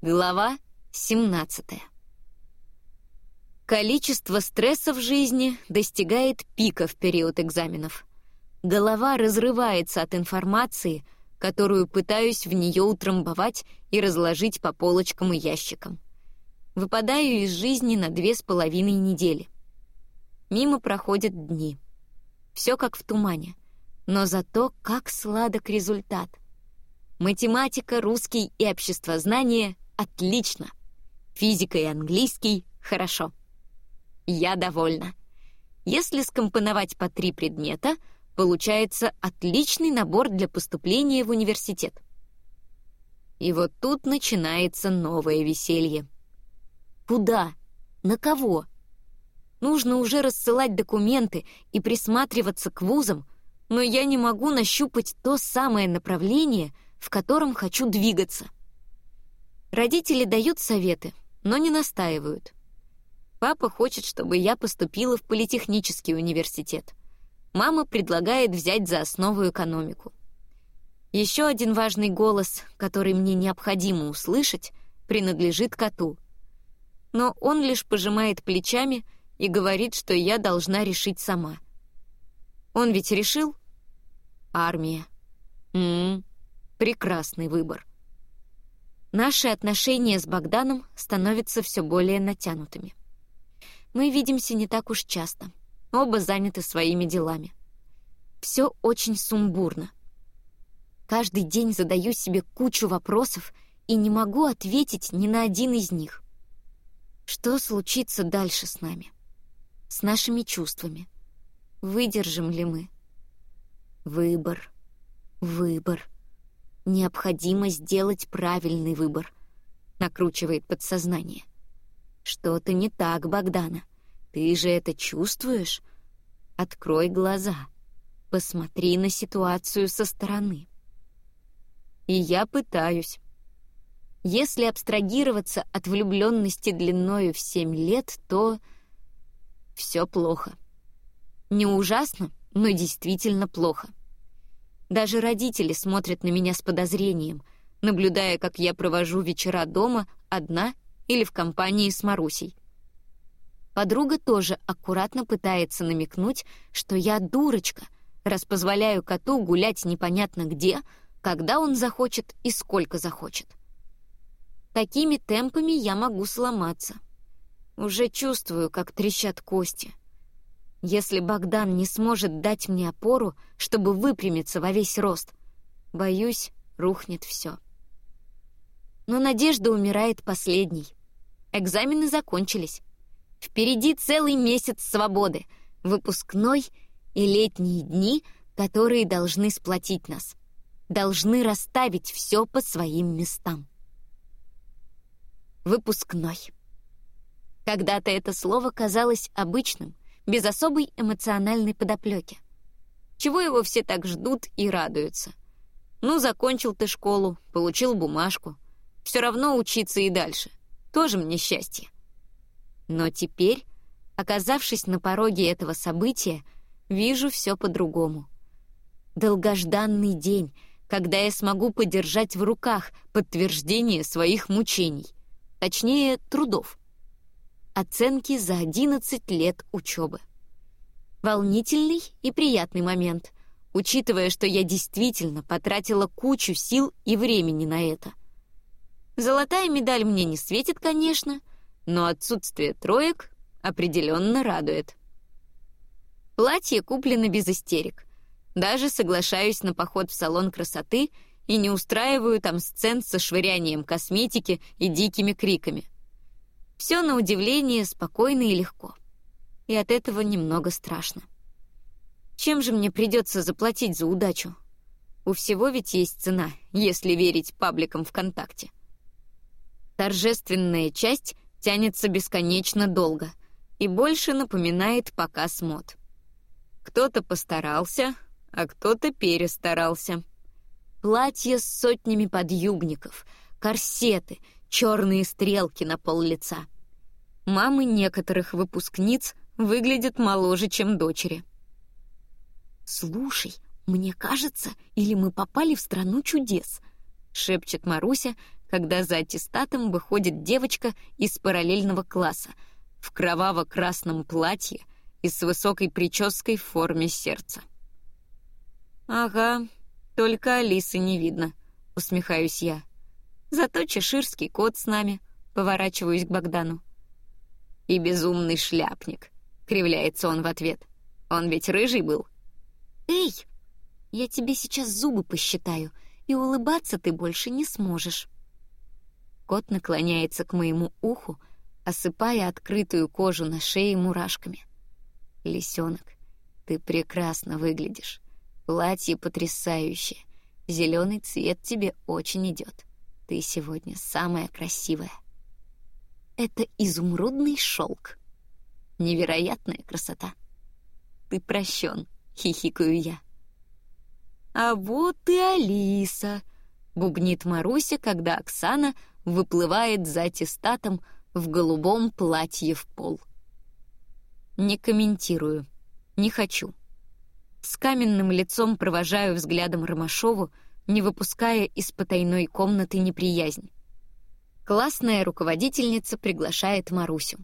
Глава 17. Количество стресса в жизни достигает пика в период экзаменов. Голова разрывается от информации, которую пытаюсь в нее утрамбовать и разложить по полочкам и ящикам. Выпадаю из жизни на две с половиной недели. Мимо проходят дни. Все как в тумане, но зато как сладок результат. Математика, русский и обществознание Отлично. Физика и английский — хорошо. Я довольна. Если скомпоновать по три предмета, получается отличный набор для поступления в университет. И вот тут начинается новое веселье. Куда? На кого? Нужно уже рассылать документы и присматриваться к вузам, но я не могу нащупать то самое направление, в котором хочу двигаться — Родители дают советы, но не настаивают. Папа хочет, чтобы я поступила в политехнический университет. Мама предлагает взять за основу экономику. Еще один важный голос, который мне необходимо услышать, принадлежит коту. Но он лишь пожимает плечами и говорит, что я должна решить сама. Он ведь решил? Армия. М -м -м, прекрасный выбор. Наши отношения с Богданом становятся все более натянутыми. Мы видимся не так уж часто. Оба заняты своими делами. Все очень сумбурно. Каждый день задаю себе кучу вопросов и не могу ответить ни на один из них. Что случится дальше с нами? С нашими чувствами? Выдержим ли мы? Выбор. Выбор. Необходимо сделать правильный выбор, накручивает подсознание. Что-то не так, Богдана. Ты же это чувствуешь? Открой глаза. Посмотри на ситуацию со стороны. И я пытаюсь. Если абстрагироваться от влюбленности длиною в семь лет, то все плохо. Не ужасно, но действительно плохо. Даже родители смотрят на меня с подозрением, наблюдая, как я провожу вечера дома одна или в компании с Марусей. Подруга тоже аккуратно пытается намекнуть, что я дурочка, раз позволяю коту гулять непонятно где, когда он захочет и сколько захочет. Такими темпами я могу сломаться. Уже чувствую, как трещат кости. Если Богдан не сможет дать мне опору, чтобы выпрямиться во весь рост, боюсь, рухнет все. Но надежда умирает последней. Экзамены закончились. Впереди целый месяц свободы, выпускной и летние дни, которые должны сплотить нас, должны расставить все по своим местам. Выпускной. Когда-то это слово казалось обычным, без особой эмоциональной подоплеки. Чего его все так ждут и радуются? Ну, закончил ты школу, получил бумажку. Все равно учиться и дальше. Тоже мне счастье. Но теперь, оказавшись на пороге этого события, вижу все по-другому. Долгожданный день, когда я смогу подержать в руках подтверждение своих мучений, точнее, трудов оценки за 11 лет учебы. Волнительный и приятный момент, учитывая, что я действительно потратила кучу сил и времени на это. Золотая медаль мне не светит, конечно, но отсутствие троек определенно радует. Платье куплено без истерик. Даже соглашаюсь на поход в салон красоты и не устраиваю там сцен со швырянием косметики и дикими криками — все на удивление спокойно и легко. И от этого немного страшно. Чем же мне придется заплатить за удачу? У всего ведь есть цена, если верить пабликам ВКонтакте. Торжественная часть тянется бесконечно долго и больше напоминает показ мод. Кто-то постарался, а кто-то перестарался. Платья с сотнями подъюбников, корсеты — черные стрелки на пол лица. Мамы некоторых выпускниц выглядят моложе, чем дочери. «Слушай, мне кажется, или мы попали в страну чудес?» — шепчет Маруся, когда за аттестатом выходит девочка из параллельного класса в кроваво-красном платье и с высокой прической в форме сердца. «Ага, только Алисы не видно», — усмехаюсь я. «Зато чеширский кот с нами», — поворачиваюсь к Богдану. «И безумный шляпник», — кривляется он в ответ. «Он ведь рыжий был». «Эй, я тебе сейчас зубы посчитаю, и улыбаться ты больше не сможешь». Кот наклоняется к моему уху, осыпая открытую кожу на шее мурашками. «Лисенок, ты прекрасно выглядишь. Платье потрясающее. Зеленый цвет тебе очень идет. Ты сегодня самая красивая». Это изумрудный шелк. Невероятная красота. Ты прощен, хихикаю я. А вот и Алиса, бубнит Маруся, когда Оксана выплывает за аттестатом в голубом платье в пол. Не комментирую, не хочу. С каменным лицом провожаю взглядом Ромашову, не выпуская из потайной комнаты неприязнь. Классная руководительница приглашает Марусю.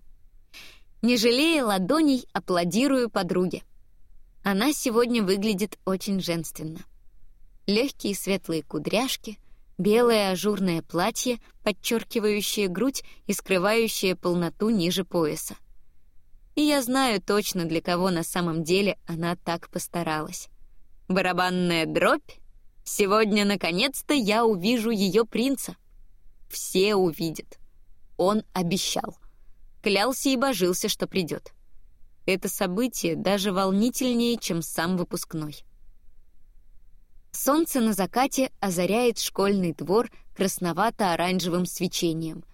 Не жалея ладоней, аплодирую подруге. Она сегодня выглядит очень женственно. Легкие светлые кудряшки, белое ажурное платье, подчеркивающее грудь и скрывающее полноту ниже пояса. И я знаю точно, для кого на самом деле она так постаралась. Барабанная дробь. Сегодня, наконец-то, я увижу ее принца. Все увидят. Он обещал. Клялся и божился, что придет. Это событие даже волнительнее, чем сам выпускной. Солнце на закате озаряет школьный двор красновато-оранжевым свечением.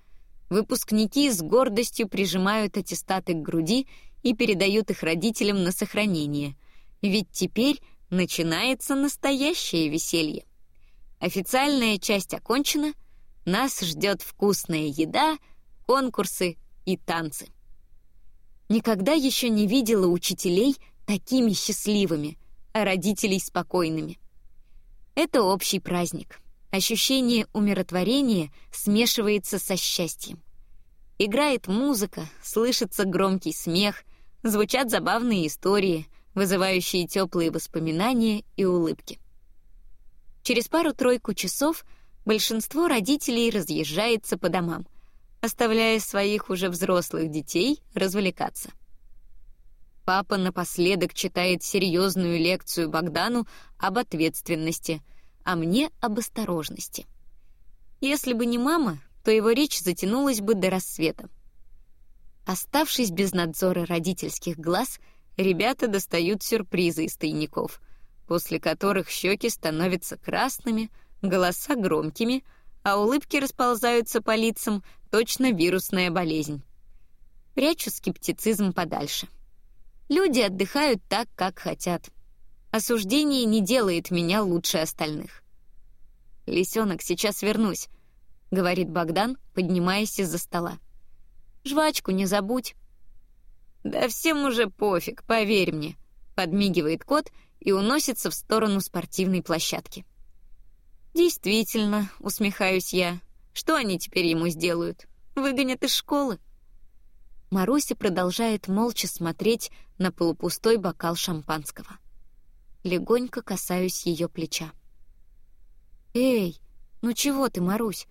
Выпускники с гордостью прижимают аттестаты к груди и передают их родителям на сохранение. Ведь теперь начинается настоящее веселье. Официальная часть окончена, нас ждет вкусная еда, конкурсы и танцы. Никогда еще не видела учителей такими счастливыми, а родителей спокойными. Это общий праздник. Ощущение умиротворения смешивается со счастьем. Играет музыка, слышится громкий смех, звучат забавные истории, вызывающие теплые воспоминания и улыбки. Через пару-тройку часов большинство родителей разъезжается по домам, оставляя своих уже взрослых детей развлекаться. Папа напоследок читает серьезную лекцию Богдану об ответственности, а мне об осторожности. Если бы не мама, то его речь затянулась бы до рассвета. Оставшись без надзора родительских глаз, ребята достают сюрпризы из тайников, после которых щеки становятся красными, голоса громкими, а улыбки расползаются по лицам, точно вирусная болезнь. Прячу скептицизм подальше. — Люди отдыхают так, как хотят. Осуждение не делает меня лучше остальных. Лисенок, сейчас вернусь, говорит Богдан, поднимаясь из-за стола. Жвачку не забудь. Да всем уже пофиг, поверь мне, подмигивает кот и уносится в сторону спортивной площадки. Действительно, усмехаюсь я. Что они теперь ему сделают? Выгонят из школы? Маруся продолжает молча смотреть на полупустой бокал шампанского. Легонько касаюсь ее плеча. Эй, ну чего ты, Марусь?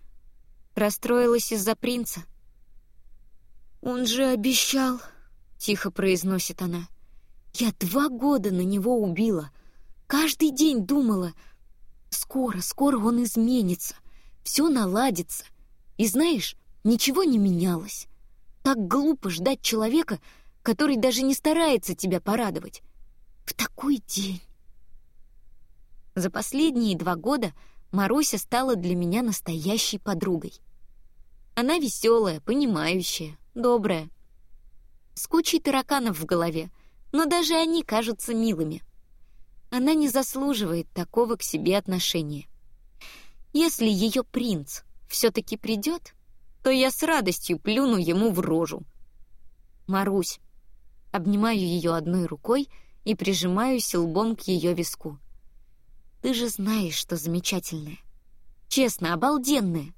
Расстроилась из-за принца? Он же обещал, тихо произносит она. Я два года на него убила. Каждый день думала, скоро, скоро он изменится, все наладится. И знаешь, ничего не менялось. Так глупо ждать человека, который даже не старается тебя порадовать. В такой день. За последние два года Маруся стала для меня настоящей подругой. Она веселая, понимающая, добрая. С кучей тараканов в голове, но даже они кажутся милыми. Она не заслуживает такого к себе отношения. Если ее принц все-таки придет, то я с радостью плюну ему в рожу. Марусь. Обнимаю ее одной рукой и прижимаюсь лбом к ее виску. Ты же знаешь, что замечательная. Честно, обалденная.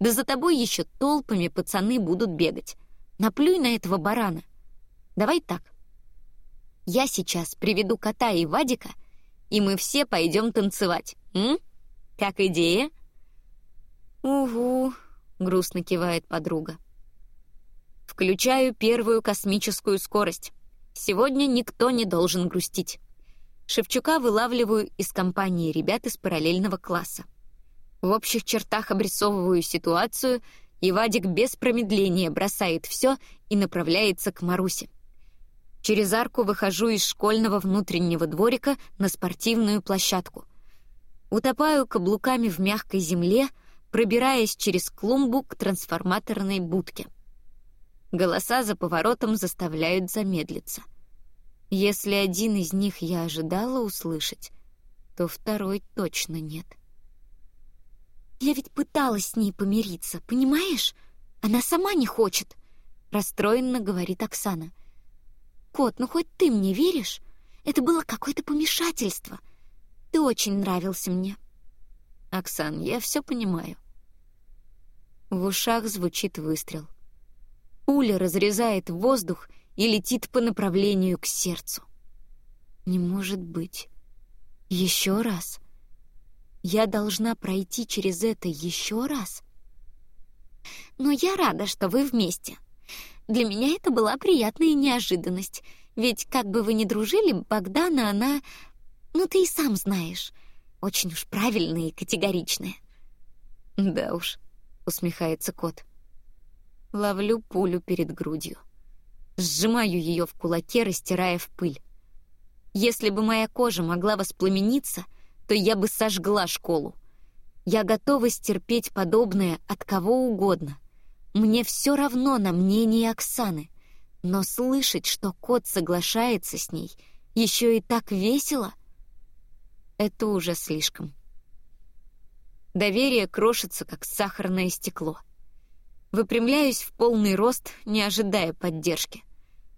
Да за тобой еще толпами пацаны будут бегать. Наплюй на этого барана. Давай так. Я сейчас приведу кота и Вадика, и мы все пойдем танцевать. М? Как идея? Угу, грустно кивает подруга. Включаю первую космическую скорость. Сегодня никто не должен грустить. Шевчука вылавливаю из компании ребят из параллельного класса. В общих чертах обрисовываю ситуацию, и Вадик без промедления бросает все и направляется к Марусе. Через арку выхожу из школьного внутреннего дворика на спортивную площадку. Утопаю каблуками в мягкой земле, пробираясь через клумбу к трансформаторной будке. Голоса за поворотом заставляют замедлиться. Если один из них я ожидала услышать, то второй точно нет. «Я ведь пыталась с ней помириться, понимаешь? Она сама не хочет», — расстроенно говорит Оксана. «Кот, ну хоть ты мне веришь? Это было какое-то помешательство. Ты очень нравился мне». «Оксан, я все понимаю». В ушах звучит выстрел. Пуля разрезает воздух — и летит по направлению к сердцу. Не может быть. Еще раз. Я должна пройти через это еще раз. Но я рада, что вы вместе. Для меня это была приятная неожиданность, ведь как бы вы ни дружили, Богдана она, ну ты и сам знаешь, очень уж правильная и категоричная. Да уж, усмехается кот. Ловлю пулю перед грудью. Сжимаю ее в кулаке, растирая в пыль. Если бы моя кожа могла воспламениться, то я бы сожгла школу. Я готова стерпеть подобное от кого угодно. Мне все равно на мнение Оксаны. Но слышать, что кот соглашается с ней, еще и так весело, это уже слишком. Доверие крошится, как сахарное стекло — Выпрямляюсь в полный рост, не ожидая поддержки.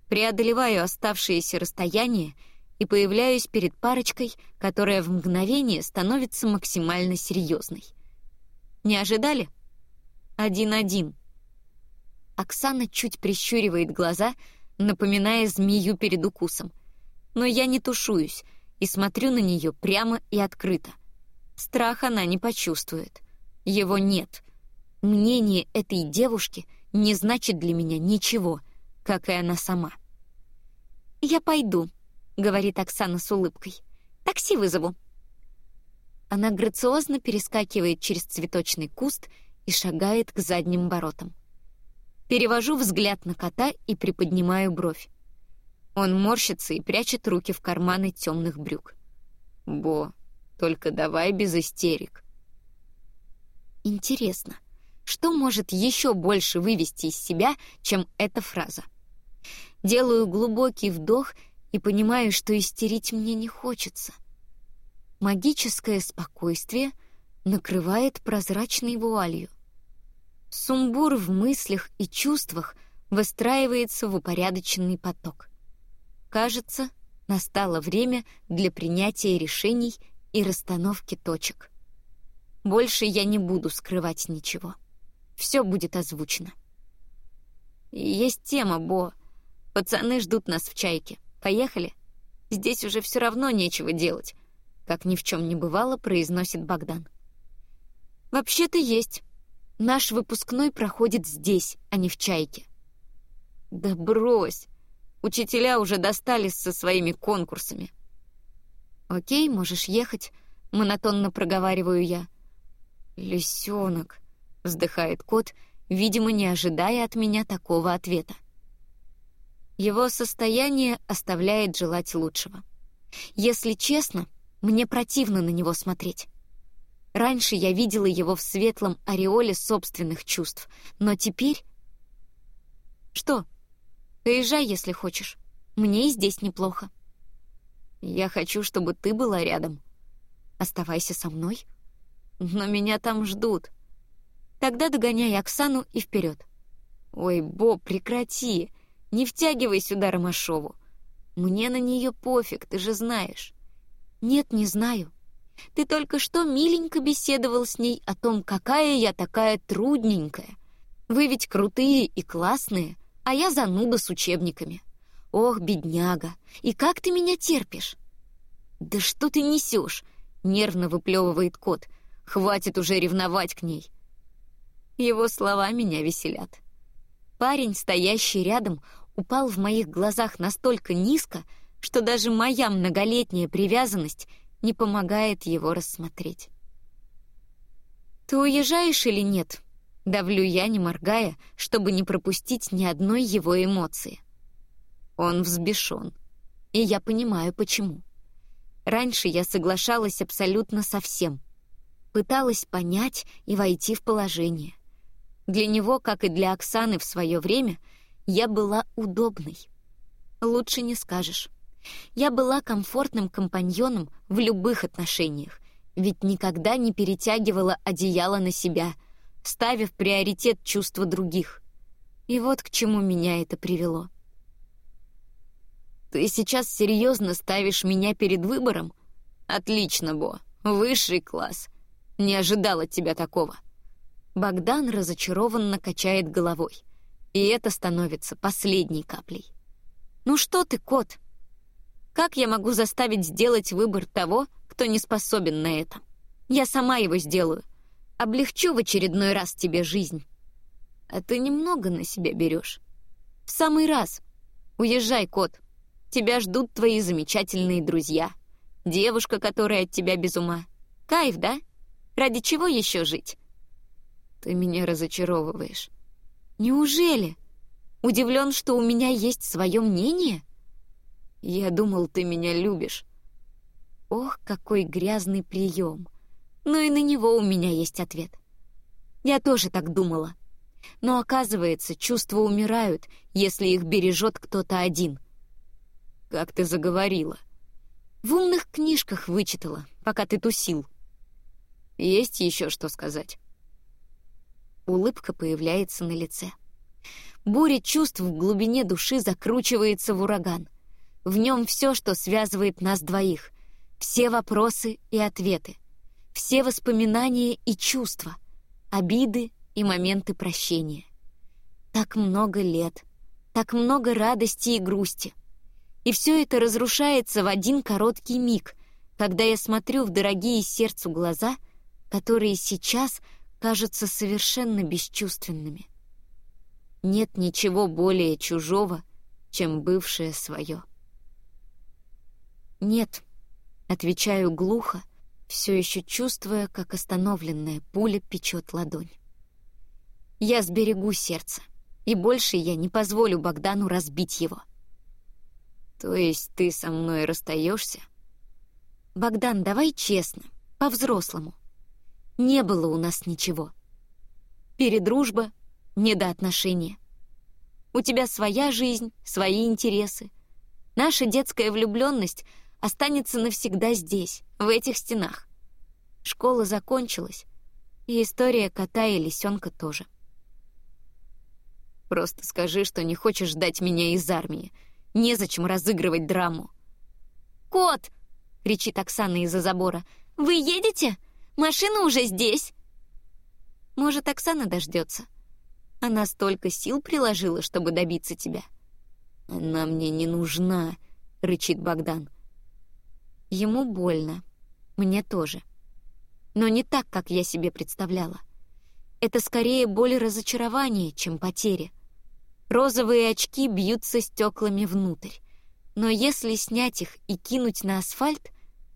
Преодолеваю оставшееся расстояние и появляюсь перед парочкой, которая в мгновение становится максимально серьезной. Не ожидали? Один-один. Оксана чуть прищуривает глаза, напоминая змею перед укусом. Но я не тушуюсь и смотрю на нее прямо и открыто. Страх она не почувствует. Его нет — Мнение этой девушки не значит для меня ничего, как и она сама. «Я пойду», — говорит Оксана с улыбкой. «Такси вызову». Она грациозно перескакивает через цветочный куст и шагает к задним воротам. Перевожу взгляд на кота и приподнимаю бровь. Он морщится и прячет руки в карманы темных брюк. «Бо, только давай без истерик». Интересно, что может еще больше вывести из себя, чем эта фраза? Делаю глубокий вдох и понимаю, что истерить мне не хочется. Магическое спокойствие накрывает прозрачной вуалью. Сумбур в мыслях и чувствах выстраивается в упорядоченный поток. Кажется, настало время для принятия решений и расстановки точек. Больше я не буду скрывать ничего. Все будет озвучено. Есть тема, Бо. Пацаны ждут нас в чайке. Поехали. Здесь уже все равно нечего делать. Как ни в чем не бывало, произносит Богдан. Вообще-то есть. Наш выпускной проходит здесь, а не в чайке. Да брось. Учителя уже достались со своими конкурсами. Окей, можешь ехать, монотонно проговариваю я. Лисенок, вздыхает кот, видимо, не ожидая от меня такого ответа. Его состояние оставляет желать лучшего. Если честно, мне противно на него смотреть. Раньше я видела его в светлом ореоле собственных чувств, но теперь... Что? Поезжай, если хочешь. Мне и здесь неплохо. Я хочу, чтобы ты была рядом. Оставайся со мной. Но меня там ждут. Тогда догоняй Оксану и вперед. Ой, Боб, прекрати. Не втягивай сюда Ромашову. Мне на нее пофиг, ты же знаешь. Нет, не знаю. Ты только что миленько беседовал с ней о том, какая я такая трудненькая. Вы ведь крутые и классные, а я зануда с учебниками. Ох, бедняга, и как ты меня терпишь? Да что ты несешь? Нервно выплевывает кот. Хватит уже ревновать к ней. Его слова меня веселят. Парень, стоящий рядом, упал в моих глазах настолько низко, что даже моя многолетняя привязанность не помогает его рассмотреть. «Ты уезжаешь или нет?» Давлю я, не моргая, чтобы не пропустить ни одной его эмоции. Он взбешен, и я понимаю, почему. Раньше я соглашалась абсолютно со всем. Пыталась понять и войти в положение. Для него, как и для Оксаны в свое время, я была удобной. Лучше не скажешь. Я была комфортным компаньоном в любых отношениях, ведь никогда не перетягивала одеяло на себя, ставя в приоритет чувства других. И вот к чему меня это привело. Ты сейчас серьезно ставишь меня перед выбором? Отлично, Бо. Высший класс. Не ожидал от тебя такого. Богдан разочарованно качает головой. И это становится последней каплей. Ну что ты, кот? Как я могу заставить сделать выбор того, кто не способен на это? Я сама его сделаю. Облегчу в очередной раз тебе жизнь. А ты немного на себя берешь. В самый раз. Уезжай, кот. Тебя ждут твои замечательные друзья. Девушка, которая от тебя без ума. Кайф, да? Ради чего еще жить? Ты меня разочаровываешь. Неужели? Удивлен, что у меня есть свое мнение? Я думал, ты меня любишь. Ох, какой грязный прием. Но и на него у меня есть ответ. Я тоже так думала. Но оказывается, чувства умирают, если их бережет кто-то один. Как ты заговорила. В умных книжках вычитала, пока ты тусил. Есть еще что сказать. Улыбка появляется на лице. Буря чувств в глубине души закручивается в ураган. В нем все, что связывает нас двоих. Все вопросы и ответы. Все воспоминания и чувства. Обиды и моменты прощения. Так много лет. Так много радости и грусти. И все это разрушается в один короткий миг, когда я смотрю в дорогие сердцу глаза, которые сейчас кажутся совершенно бесчувственными. Нет ничего более чужого, чем бывшее свое. «Нет», — отвечаю глухо, все еще чувствуя, как остановленная пуля печет ладонь. «Я сберегу сердце, и больше я не позволю Богдану разбить его». «То есть ты со мной расстаешься?» «Богдан, давай честно, по-взрослому. Не было у нас ничего. Передружба, недоотношения. У тебя своя жизнь, свои интересы. Наша детская влюбленность — останется навсегда здесь, в этих стенах. Школа закончилась, и история кота и лисенка тоже. Просто скажи, что не хочешь ждать меня из армии. Незачем разыгрывать драму. «Кот!» — кричит Оксана из-за забора. «Вы едете? Машина уже здесь!» Может, Оксана дождется. Она столько сил приложила, чтобы добиться тебя. «Она мне не нужна», — рычит Богдан. Ему больно. Мне тоже. Но не так, как я себе представляла. Это скорее боль разочарования, чем потери. Розовые очки бьются стеклами внутрь. Но если снять их и кинуть на асфальт,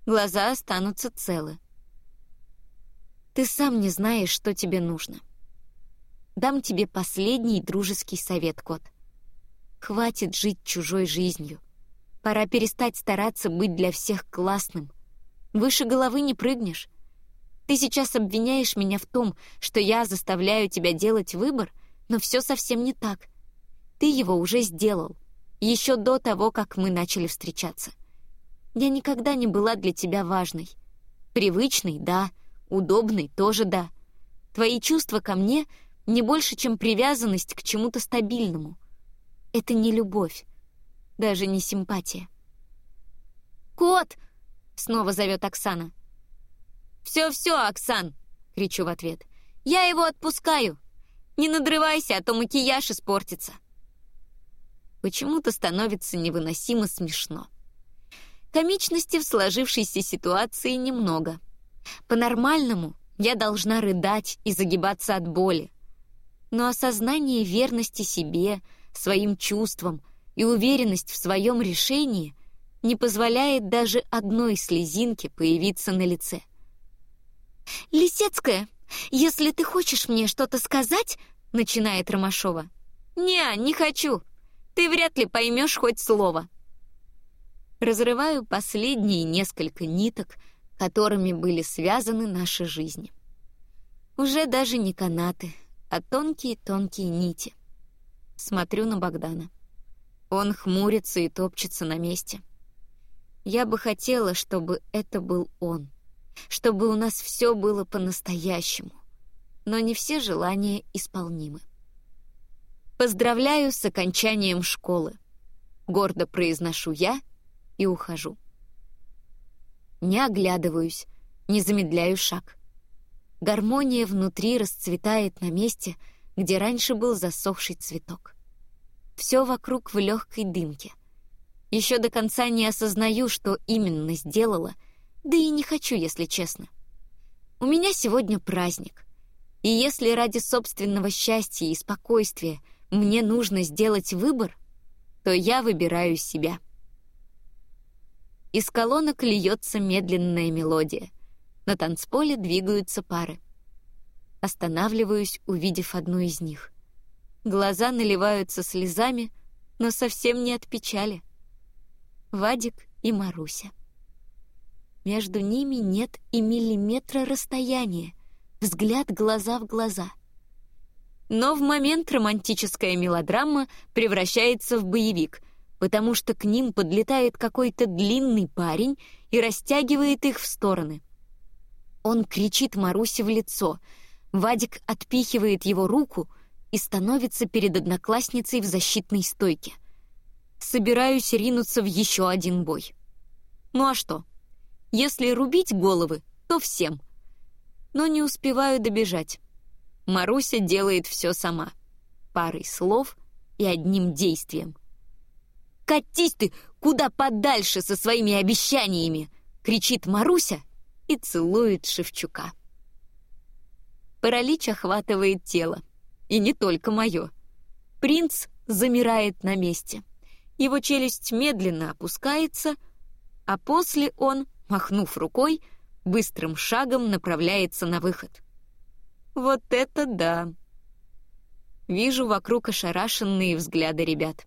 глаза останутся целы. Ты сам не знаешь, что тебе нужно. Дам тебе последний дружеский совет, кот. Хватит жить чужой жизнью. Пора перестать стараться быть для всех классным. Выше головы не прыгнешь. Ты сейчас обвиняешь меня в том, что я заставляю тебя делать выбор, но все совсем не так. Ты его уже сделал, еще до того, как мы начали встречаться. Я никогда не была для тебя важной. Привычной — да, удобной — тоже да. Твои чувства ко мне не больше, чем привязанность к чему-то стабильному. Это не любовь даже не симпатия. «Кот!» — снова зовет Оксана. «Все-все, Оксан!» — кричу в ответ. «Я его отпускаю! Не надрывайся, а то макияж испортится!» Почему-то становится невыносимо смешно. Комичности в сложившейся ситуации немного. По-нормальному я должна рыдать и загибаться от боли. Но осознание верности себе, своим чувствам и уверенность в своем решении не позволяет даже одной слезинке появиться на лице. «Лисецкая, если ты хочешь мне что-то сказать...» — начинает Ромашова. «Не, не хочу. Ты вряд ли поймешь хоть слово». Разрываю последние несколько ниток, которыми были связаны наши жизни. Уже даже не канаты, а тонкие-тонкие нити. Смотрю на Богдана. Он хмурится и топчется на месте. Я бы хотела, чтобы это был он, чтобы у нас все было по-настоящему, но не все желания исполнимы. Поздравляю с окончанием школы. Гордо произношу я и ухожу. Не оглядываюсь, не замедляю шаг. Гармония внутри расцветает на месте, где раньше был засохший цветок. Все вокруг в легкой дымке. Еще до конца не осознаю, что именно сделала, да и не хочу, если честно. У меня сегодня праздник. И если ради собственного счастья и спокойствия мне нужно сделать выбор, то я выбираю себя. Из колонок льется медленная мелодия. На танцполе двигаются пары. Останавливаюсь, увидев одну из них. Глаза наливаются слезами, но совсем не от печали. Вадик и Маруся. Между ними нет и миллиметра расстояния, взгляд глаза в глаза. Но в момент романтическая мелодрама превращается в боевик, потому что к ним подлетает какой-то длинный парень и растягивает их в стороны. Он кричит Марусе в лицо. Вадик отпихивает его руку и становится перед одноклассницей в защитной стойке. Собираюсь ринуться в еще один бой. Ну а что? Если рубить головы, то всем. Но не успеваю добежать. Маруся делает все сама. Парой слов и одним действием — «Катись ты куда подальше со своими обещаниями!» — кричит Маруся и целует Шевчука. Паралич охватывает тело. И не только мое. Принц замирает на месте. Его челюсть медленно опускается, а после он, махнув рукой, быстрым шагом направляется на выход. Вот это да! Вижу вокруг ошарашенные взгляды ребят.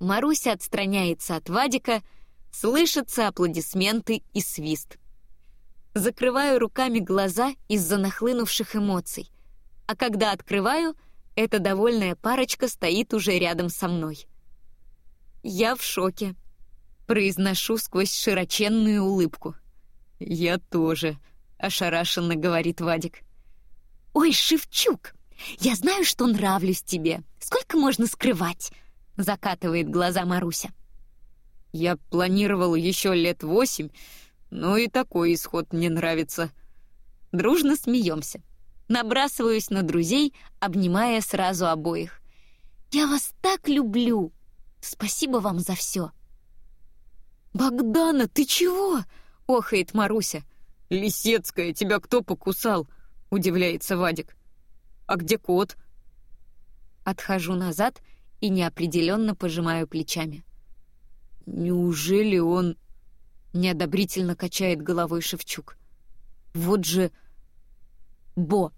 Маруся отстраняется от Вадика, слышатся аплодисменты и свист. Закрываю руками глаза из-за нахлынувших эмоций, а когда открываю, эта довольная парочка стоит уже рядом со мной. Я в шоке. Произношу сквозь широченную улыбку. «Я тоже», — ошарашенно говорит Вадик. «Ой, Шевчук, я знаю, что нравлюсь тебе. Сколько можно скрывать?» — закатывает глаза Маруся. «Я планировал еще лет восемь, но и такой исход мне нравится». Дружно смеемся. Набрасываюсь на друзей, обнимая сразу обоих. «Я вас так люблю! Спасибо вам за все!» «Богдана, ты чего?» — охает Маруся. «Лисецкая, тебя кто покусал?» — удивляется Вадик. «А где кот?» Отхожу назад — и неопределенно пожимаю плечами. «Неужели он...» — неодобрительно качает головой Шевчук. «Вот же...» «Бо,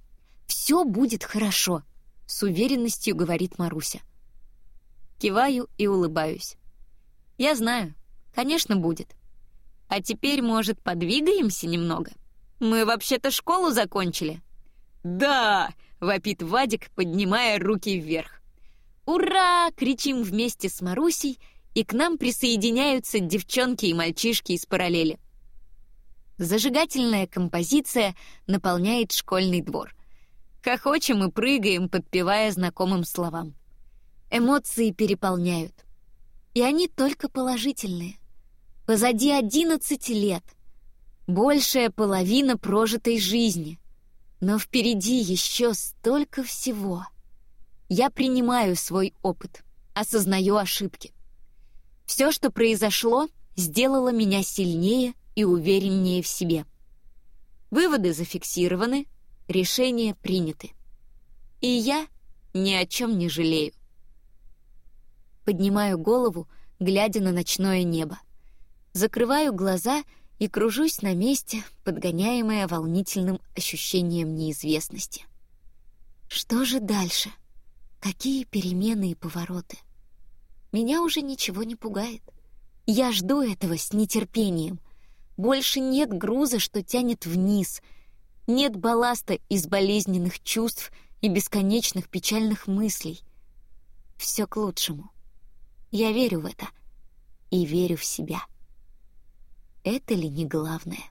все будет хорошо», — с уверенностью говорит Маруся. Киваю и улыбаюсь. «Я знаю, конечно, будет. А теперь, может, подвигаемся немного? Мы вообще-то школу закончили». «Да!» — вопит Вадик, поднимая руки вверх. «Ура!» — кричим вместе с Марусей, и к нам присоединяются девчонки и мальчишки из параллели. Зажигательная композиция наполняет школьный двор. Хохочем и прыгаем, подпевая знакомым словам. Эмоции переполняют. И они только положительные. Позади одиннадцать лет. Большая половина прожитой жизни. Но впереди еще столько всего. Я принимаю свой опыт, осознаю ошибки. Все, что произошло, сделало меня сильнее и увереннее в себе. Выводы зафиксированы, решения приняты. И я ни о чем не жалею. Поднимаю голову, глядя на ночное небо. Закрываю глаза и кружусь на месте, подгоняемая волнительным ощущением неизвестности. Что же дальше? Какие перемены и повороты? Меня уже ничего не пугает. Я жду этого с нетерпением. Больше нет груза, что тянет вниз. Нет балласта из болезненных чувств и бесконечных печальных мыслей. Все к лучшему. Я верю в это и верю в себя. Это ли не главное?